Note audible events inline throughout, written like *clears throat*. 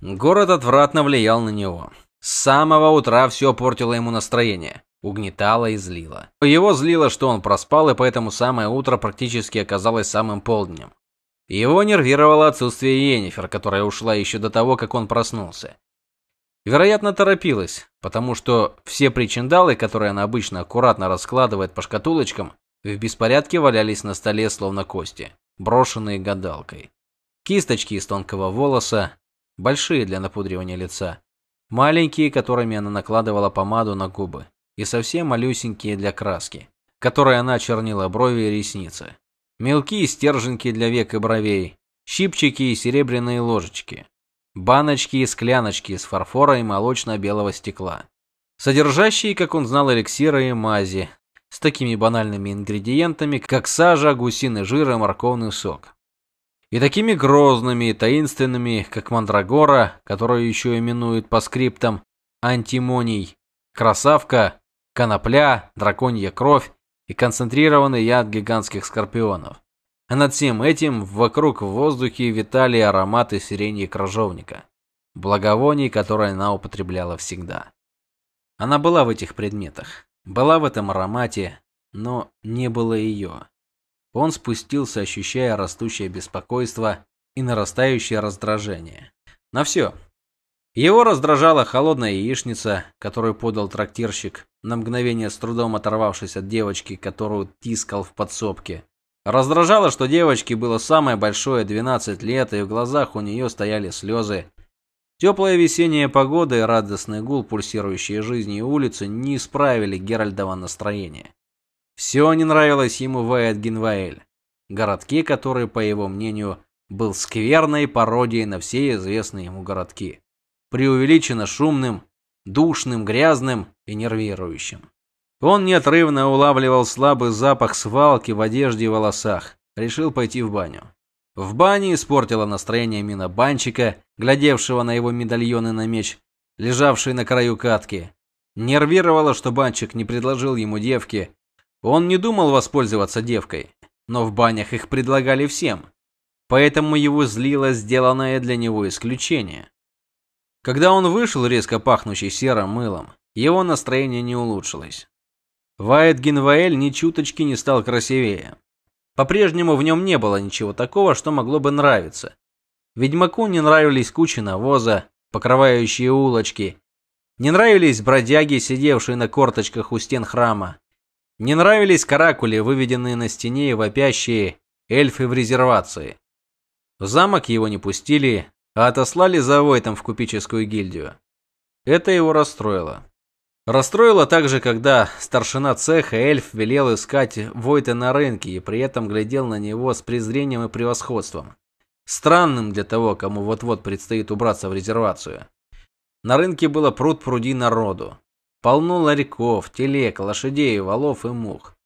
Город отвратно влиял на него. С самого утра все портило ему настроение, угнетало и злило. Его злило, что он проспал, и поэтому самое утро практически оказалось самым полднем. Его нервировало отсутствие Йеннифер, которая ушла еще до того, как он проснулся. Вероятно, торопилась, потому что все причиндалы, которые она обычно аккуратно раскладывает по шкатулочкам, в беспорядке валялись на столе словно кости, брошенные гадалкой. Кисточки из тонкого волоса, большие для напудривания лица, маленькие, которыми она накладывала помаду на губы, и совсем малюсенькие для краски, которой она чернила брови и ресницы. Мелкие стерженьки для век и бровей, щипчики и серебряные ложечки, баночки и скляночки из фарфора и молочно-белого стекла, содержащие, как он знал, эликсиры и мази, с такими банальными ингредиентами, как сажа, гусиный жир и морковный сок. И такими грозными и таинственными, как мандрагора, которую еще именуют по скриптам антимоний, красавка, конопля, драконья кровь и концентрированный яд гигантских скорпионов. А над всем этим вокруг в воздухе витали ароматы сирени и крыжовника, благовоний, которые она употребляла всегда. Она была в этих предметах, была в этом аромате, но не было ее. Он спустился, ощущая растущее беспокойство и нарастающее раздражение. На все. Его раздражала холодная яичница, которую подал трактирщик, на мгновение с трудом оторвавшись от девочки, которую тискал в подсобке. Раздражало, что девочке было самое большое 12 лет, и в глазах у нее стояли слезы. Теплая весенняя погода и радостный гул пульсирующей жизни улицы не исправили Геральдова настроение. Все не нравилось ему в Эдгинваэль, городке, который, по его мнению, был скверной пародией на все известные ему городки, преувеличенно шумным, душным, грязным и нервирующим. Он неотрывно улавливал слабый запах свалки в одежде и волосах. Решил пойти в баню. В бане испортило настроение мина банчика, глядевшего на его медальоны на меч, лежавший на краю катки. Нервировало, что банчик не предложил ему девки. Он не думал воспользоваться девкой, но в банях их предлагали всем. Поэтому его злило сделанное для него исключение. Когда он вышел, резко пахнущий серым мылом, его настроение не улучшилось. Вайт Гинваэль ни чуточки не стал красивее. По-прежнему в нем не было ничего такого, что могло бы нравиться. Ведьмаку не нравились кучи навоза, покрывающие улочки. Не нравились бродяги, сидевшие на корточках у стен храма. Не нравились каракули, выведенные на стене и вопящие эльфы в резервации. В замок его не пустили, а отослали за Войтом в купеческую гильдию. Это его расстроило. Расстроило также, когда старшина цеха эльф велел искать Войта на рынке и при этом глядел на него с презрением и превосходством. Странным для того, кому вот-вот предстоит убраться в резервацию. На рынке было пруд-пруди народу. Полно ларьков, телег, лошадей, валов и мух.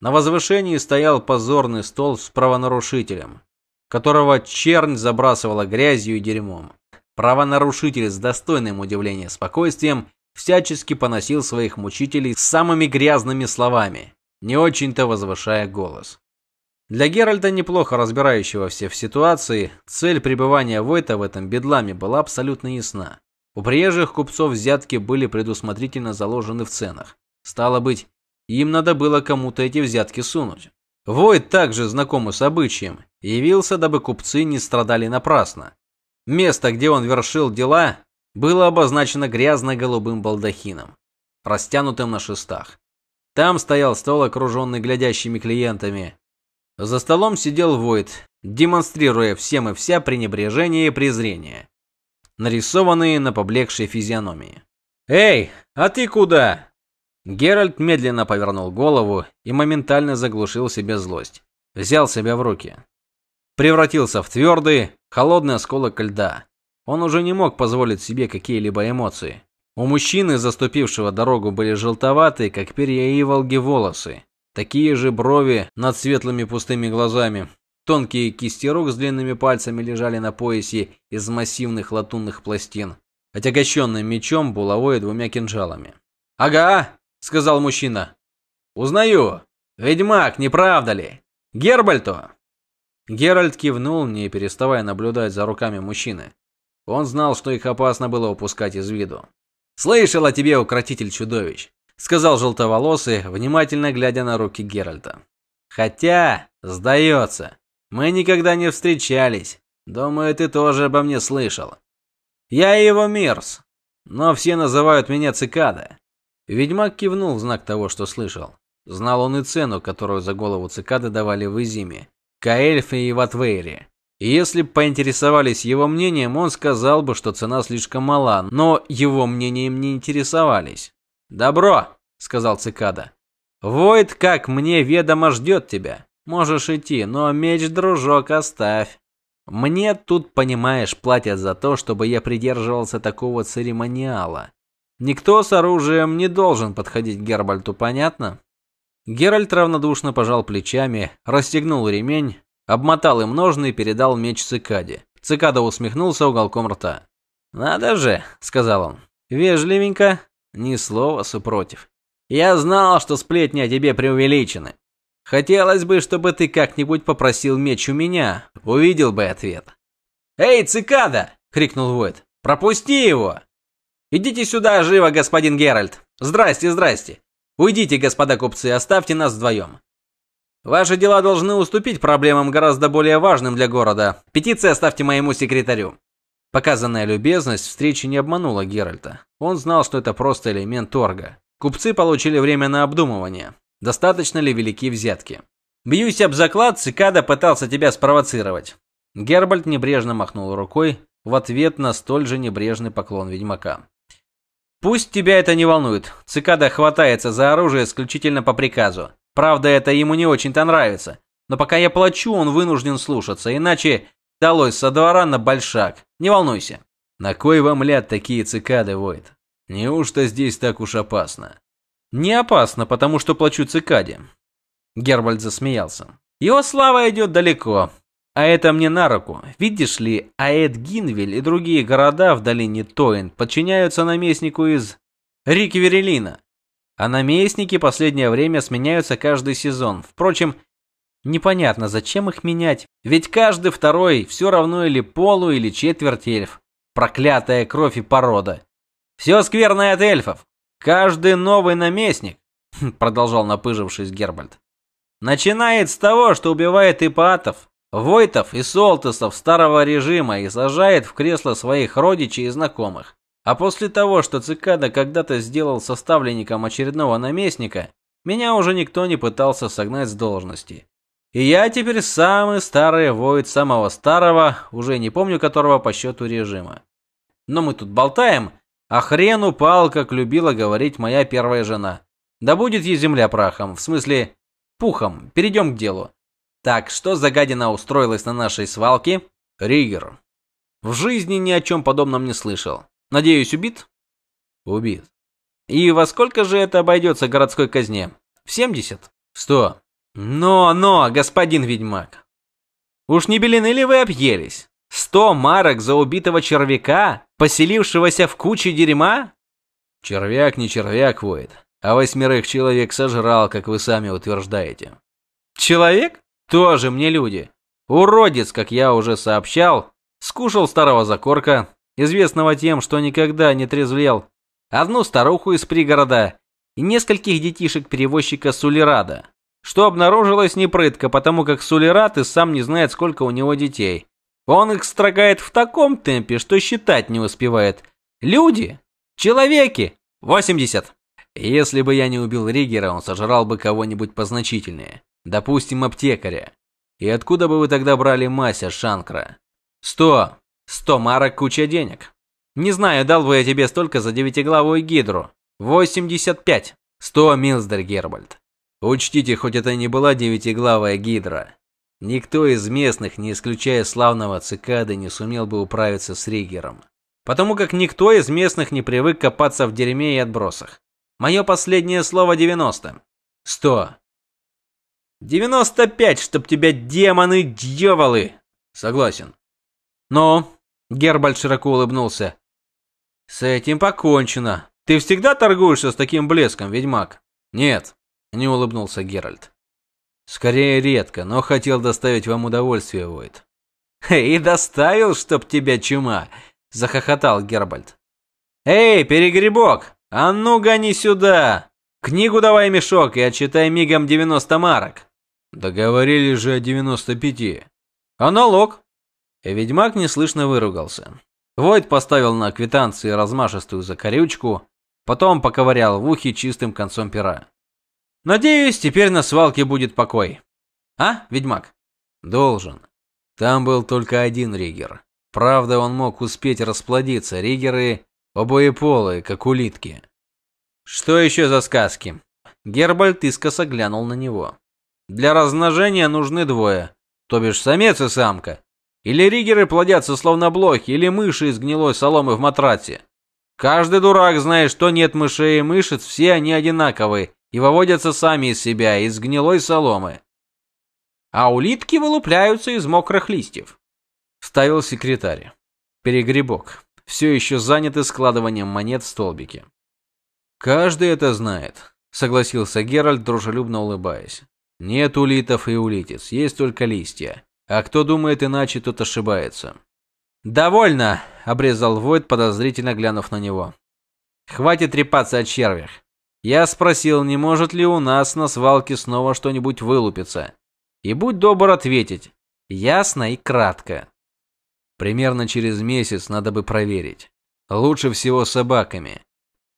На возвышении стоял позорный стол с правонарушителем, которого чернь забрасывала грязью и дерьмом. Правонарушитель с достойным удивления спокойствием всячески поносил своих мучителей самыми грязными словами, не очень-то возвышая голос. Для Геральта, неплохо разбирающегося в ситуации, цель пребывания Войта в этом бедламе была абсолютно ясна. У приезжих купцов взятки были предусмотрительно заложены в ценах. Стало быть, им надо было кому-то эти взятки сунуть. Войт, также знакомый с обычаем, явился, дабы купцы не страдали напрасно. Место, где он вершил дела, было обозначено грязно-голубым балдахином, растянутым на шестах. Там стоял стол, окруженный глядящими клиентами. За столом сидел Войт, демонстрируя всем и вся пренебрежение и презрение, нарисованные на поблекшей физиономии. "Эй, а ты куда?" Геральт медленно повернул голову и моментально заглушил себе злость. Взял себя в руки. Превратился в твердый, холодный осколок льда. Он уже не мог позволить себе какие-либо эмоции. У мужчины, заступившего дорогу, были желтоватые, как перья иволги, волосы. Такие же брови над светлыми пустыми глазами. Тонкие кисти рук с длинными пальцами лежали на поясе из массивных латунных пластин, отягощенным мечом, булавой и двумя кинжалами. "Ага", сказал мужчина. "Узнаю. Ведьмак, не правда ли? Гербальто?" Геральт кивнул, не переставая наблюдать за руками мужчины. Он знал, что их опасно было упускать из виду. «Слышал о тебе, укротитель чудовищ», — сказал желтоволосый, внимательно глядя на руки Геральта. «Хотя, сдается, мы никогда не встречались. Думаю, ты тоже обо мне слышал. Я его Мирс, но все называют меня Цикада». Ведьмак кивнул в знак того, что слышал. Знал он и цену, которую за голову цикады давали в Изиме, Каэльфе и Ватвейре. Если бы поинтересовались его мнением, он сказал бы, что цена слишком мала, но его мнением не интересовались. «Добро», — сказал цикада. «Войд, как мне ведомо, ждет тебя. Можешь идти, но меч, дружок, оставь. Мне тут, понимаешь, платят за то, чтобы я придерживался такого церемониала. Никто с оружием не должен подходить к Гербальту, понятно?» Геральт равнодушно пожал плечами, расстегнул ремень, обмотал им ножны и передал меч Цикаде. Цикада усмехнулся уголком рта. «Надо же», — сказал он, — «вежливенько, ни слова супротив. Я знал, что сплетни о тебе преувеличены. Хотелось бы, чтобы ты как-нибудь попросил меч у меня, увидел бы ответ». «Эй, Цикада!» — крикнул Войд. «Пропусти его!» «Идите сюда живо, господин Геральт! Здрасте, здрасте! Уйдите, господа купцы, оставьте нас вдвоем. Ваши дела должны уступить проблемам гораздо более важным для города. Петиции оставьте моему секретарю. Показанная любезность встречи не обманула Геральта. Он знал, что это просто элемент торга. Купцы получили время на обдумывание. Достаточно ли велики взятки? Бьюсь об заклад, Цикада пытался тебя спровоцировать. Гербальд небрежно махнул рукой в ответ на столь же небрежный поклон ведьмака. Пусть тебя это не волнует. Цикада хватается за оружие исключительно по приказу. Правда, это ему не очень-то нравится. Но пока я плачу, он вынужден слушаться, иначе далось со двора на большак. Не волнуйся. На кой вам ляд такие цикады, Войд? Неужто здесь так уж опасно? Не опасно, потому что плачу цикаде. Гербальд засмеялся. Его слава идет далеко. А это мне на руку. Видишь ли, Аэд Гинвель и другие города в долине Тоин подчиняются наместнику из Рикверелина. А наместники последнее время сменяются каждый сезон. Впрочем, непонятно, зачем их менять. Ведь каждый второй все равно или полу, или четверть эльф. Проклятая кровь и порода. Все скверное от эльфов. Каждый новый наместник, продолжал напыжившись Гербальд, начинает с того, что убивает ипатов, Войтов и Солтесов старого режима и сажает в кресло своих родичей и знакомых. А после того, что Цикада когда-то сделал составленником очередного наместника, меня уже никто не пытался согнать с должности. И я теперь самый старый Войт самого старого, уже не помню которого по счету режима. Но мы тут болтаем, а хрен упал, как любила говорить моя первая жена. Да будет ей земля прахом, в смысле пухом. Перейдем к делу. Так, что за гадина устроилась на нашей свалке? Ригер. В жизни ни о чем подобном не слышал. Надеюсь, убит? Убит. И во сколько же это обойдется городской казне? В 70? В 100? Но, но, господин ведьмак. Уж не белины ли вы объелись? Сто марок за убитого червяка, поселившегося в куче дерьма? Червяк не червяк воет, а восьмерых человек сожрал, как вы сами утверждаете. Человек? Тоже мне люди. Уродец, как я уже сообщал, скушал старого закорка, известного тем, что никогда не трезвел, одну старуху из пригорода и нескольких детишек-перевозчика Сулерада, что обнаружилось непрытко, потому как Сулерад и сам не знает, сколько у него детей. Он их строгает в таком темпе, что считать не успевает. Люди? Человеки? 80. Если бы я не убил Ригера, он сожрал бы кого-нибудь позначительнее. Допустим, аптекаря. И откуда бы вы тогда брали Мася Шанкра? Сто. Сто марок куча денег. Не знаю, дал бы я тебе столько за девятиглавую гидру. Восемьдесят пять. Сто милсдер, Гербальд. Учтите, хоть это не была девятиглавая гидра. Никто из местных, не исключая славного цикады, не сумел бы управиться с Ригером. Потому как никто из местных не привык копаться в дерьме и отбросах. Мое последнее слово 90. 100. Девяносто пять, чтоб тебя демоны, дьяволы. Согласен. Но Гербальд широко улыбнулся. С этим покончено. Ты всегда торгуешься с таким блеском, ведьмак? Нет, не улыбнулся Геральт. Скорее редко, но хотел доставить вам удовольствие, Войт. И доставил, чтоб тебя чума. захохотал Гербальд. Эй, перегребок, а ну гони сюда! Книгу давай мешок и отчитай мигом 90 марок. Договорились же о 95. А налог? Ведьмак неслышно выругался. Войд поставил на квитанции размашистую закорючку, потом поковырял в ухе чистым концом пера. Надеюсь, теперь на свалке будет покой. А, ведьмак? Должен. Там был только один ригер. Правда, он мог успеть расплодиться. Ригеры обоеполые, как улитки. Что еще за сказки? Гербальд искоса глянул на него. Для размножения нужны двое, то бишь самец и самка. Или ригеры плодятся словно блохи, или мыши из гнилой соломы в матрасе. Каждый дурак знает, что нет мышей и мышец, все они одинаковые и выводятся сами из себя, из гнилой соломы. А улитки вылупляются из мокрых листьев. Ставил секретарь. Перегребок. Все еще занятый складыванием монет в столбике. Каждый это знает, согласился Геральт, дружелюбно улыбаясь. Нет улитов и улитиц, есть только листья. А кто думает иначе, тот ошибается. Довольно, обрезал Войд, подозрительно глянув на него. Хватит трепаться о червях. Я спросил, не может ли у нас на свалке снова что-нибудь вылупиться. И будь добр ответить. Ясно и кратко. Примерно через месяц надо бы проверить. Лучше всего собаками.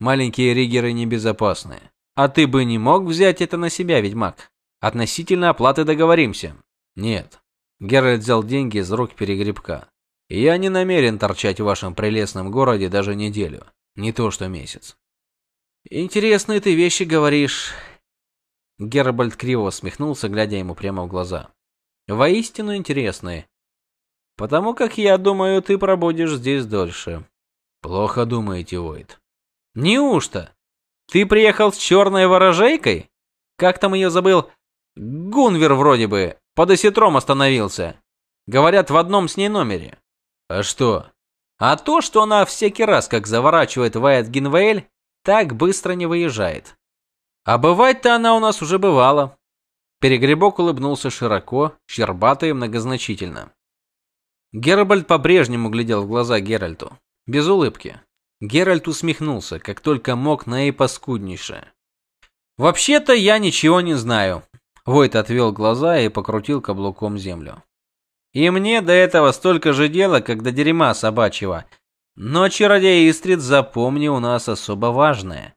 Маленькие ригеры небезопасны. А ты бы не мог взять это на себя, ведьмак? Относительно оплаты договоримся. Нет. Геральт взял деньги из рук перегребка. Я не намерен торчать в вашем прелестном городе даже неделю, не то что месяц. Интересные ты вещи говоришь. Гербальд криво усмехнулся, глядя ему прямо в глаза. Воистину интересные. Потому как я думаю, ты пробудешь здесь дольше. Плохо думаете, Войд. Неужто? Ты приехал с черной ворожейкой? Как там ее забыл? Гунвер вроде бы. Под осетром остановился. Говорят, в одном с ней номере. А что? А то, что она всякий раз, как заворачивает Вайт Гинвейль, так быстро не выезжает. А бывать-то она у нас уже бывала. Перегребок улыбнулся широко, щербато и многозначительно. Гербальд по-прежнему глядел в глаза Геральту, без улыбки. Геральт усмехнулся, как только мог наипаскуднейше. Вообще-то я ничего не знаю, Войт отвел глаза и покрутил каблуком землю. И мне до этого столько же дела, как до дерьма собачьего. Но чародей Истрид, запомни, у нас особо важное.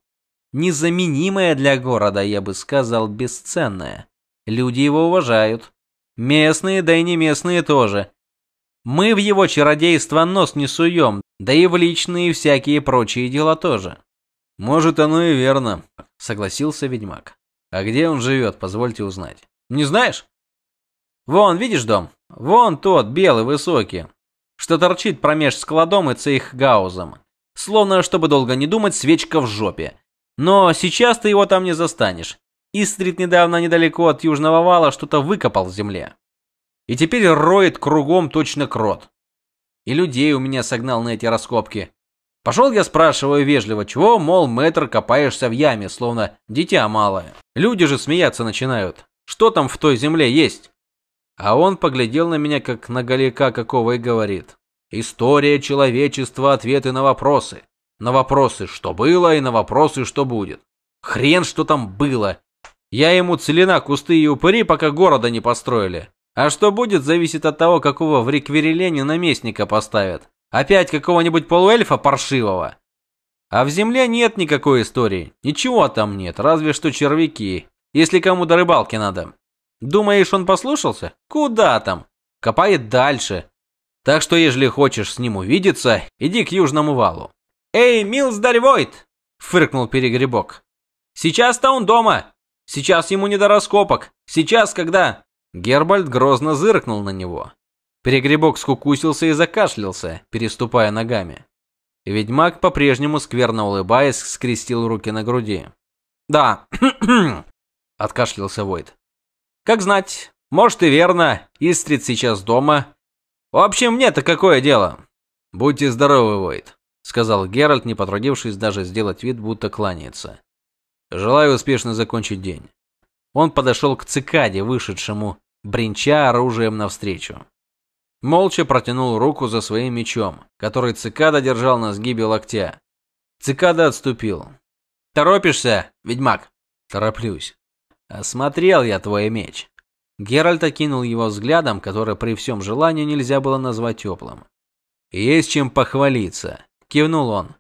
Незаменимое для города, я бы сказал, бесценное. Люди его уважают. Местные, да и не местные тоже. Мы в его чародейство нос не суем, да и в личные всякие прочие дела тоже. Может, оно и верно, согласился ведьмак. А где он живет, позвольте узнать. Не знаешь? Вон, видишь дом? Вон тот, белый, высокий, что торчит промеж складом и цейхгаузом. Словно, чтобы долго не думать, свечка в жопе. Но сейчас ты его там не застанешь. Истрит недавно недалеко от южного вала что-то выкопал в земле. И теперь роет кругом точно крот. И людей у меня согнал на эти раскопки. Пошел я спрашиваю вежливо, чего, мол, мэтр, копаешься в яме, словно дитя малое. Люди же смеяться начинают. Что там в той земле есть? А он поглядел на меня, как на галика какого, и говорит. История человечества, ответы на вопросы. На вопросы, что было, и на вопросы, что будет. Хрен, что там было. Я ему целина кусты и упыри, пока города не построили. А что будет, зависит от того, какого в Рикверелене наместника поставят. Опять какого-нибудь полуэльфа паршивого. А в земле нет никакой истории. Ничего там нет, разве что червяки. Если кому до рыбалки надо. Думаешь, он послушался? Куда там? Копает дальше. Так что, ежели хочешь с ним увидеться, иди к южному валу. Эй, Милсдарь Войт! фыркнул перегребок. Сейчас-то он дома. Сейчас ему не до раскопок. Сейчас, когда Гербальд грозно зыркнул на него. Перегребок скукусился и закашлялся, переступая ногами. Ведьмак, по-прежнему скверно улыбаясь, скрестил руки на груди. «Да», *clears throat* — откашлялся Войд. «Как знать, может и верно, Истрид сейчас дома. В общем, мне-то какое дело?» «Будьте здоровы, Войд», — сказал Геральт, не потрудившись даже сделать вид, будто кланяется. «Желаю успешно закончить день». Он подошел к цикаде, вышедшему, бренча оружием навстречу. Молча протянул руку за своим мечом, который цикада держал на сгибе локтя. Цикада отступил. «Торопишься, ведьмак?» «Тороплюсь». «Осмотрел я твой меч». Геральт окинул его взглядом, который при всем желании нельзя было назвать теплым. «Есть чем похвалиться», – кивнул он.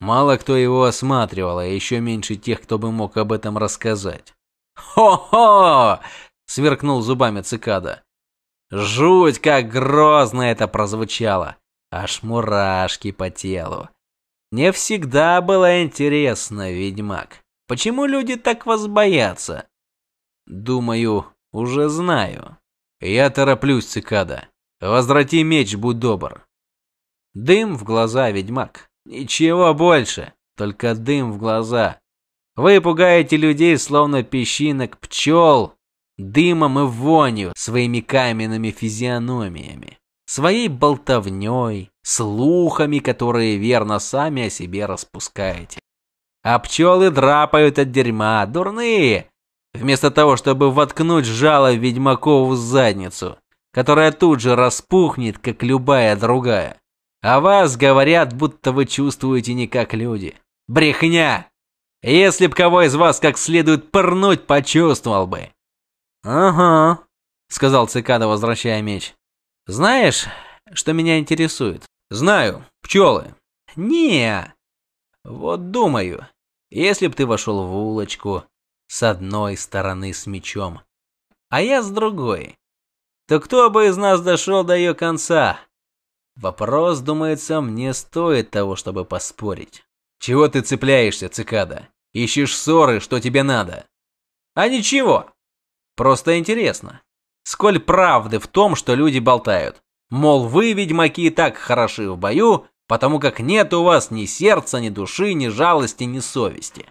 Мало кто его осматривал, а еще меньше тех, кто бы мог об этом рассказать. «Хо-хо!» – сверкнул зубами цикада. «Жуть, как грозно это прозвучало! Аж мурашки по телу. Мне всегда было интересно, ведьмак, почему люди так вас боятся?» «Думаю, уже знаю. Я тороплюсь, цикада. Возврати меч, будь добр». Дым в глаза, ведьмак. Ничего больше, только дым в глаза. Вы пугаете людей, словно песчинок пчел, дымом и вонью, своими каменными физиономиями, своей болтовней, слухами, которые верно сами о себе распускаете. А пчелы драпают от дерьма, дурные, вместо того, чтобы воткнуть жало в ведьмакову задницу, которая тут же распухнет, как любая другая. А вас говорят, будто вы чувствуете не как люди. Брехня! Если б кого из вас как следует пырнуть, почувствовал бы. Ага, сказал цикада, возвращая меч. Знаешь, что меня интересует? Знаю, пчелы. Не. Вот думаю, если б ты вошел в улочку с одной стороны с мечом, а я с другой, то кто бы из нас дошел до ее конца? Вопрос, думается, мне стоит того, чтобы поспорить. Чего ты цепляешься, цикада? Ищешь ссоры, что тебе надо? А ничего. Просто интересно. Сколь правды в том, что люди болтают. Мол, вы, ведьмаки, так хороши в бою, потому как нет у вас ни сердца, ни души, ни жалости, ни совести.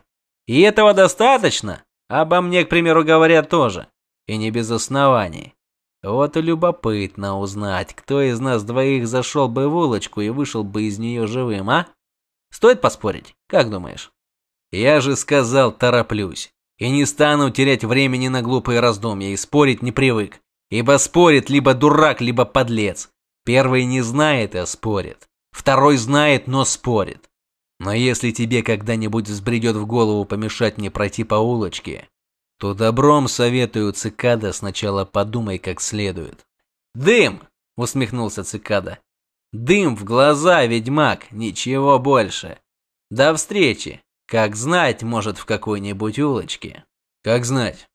И этого достаточно? Обо мне, к примеру, говорят тоже. И не без оснований. Вот и любопытно узнать, кто из нас двоих зашел бы в улочку и вышел бы из нее живым, а? Стоит поспорить? Как думаешь? Я же сказал, тороплюсь. И не стану терять времени на глупые раздумья и спорить не привык. Ибо спорит либо дурак, либо подлец. Первый не знает, а спорит. Второй знает, но спорит. Но если тебе когда-нибудь взбредет в голову помешать мне пройти по улочке, то добром советую цикада сначала подумай как следует. Дым, усмехнулся цикада. Дым в глаза, ведьмак, ничего больше. До встречи. Как знать, может, в какой-нибудь улочке. Как знать.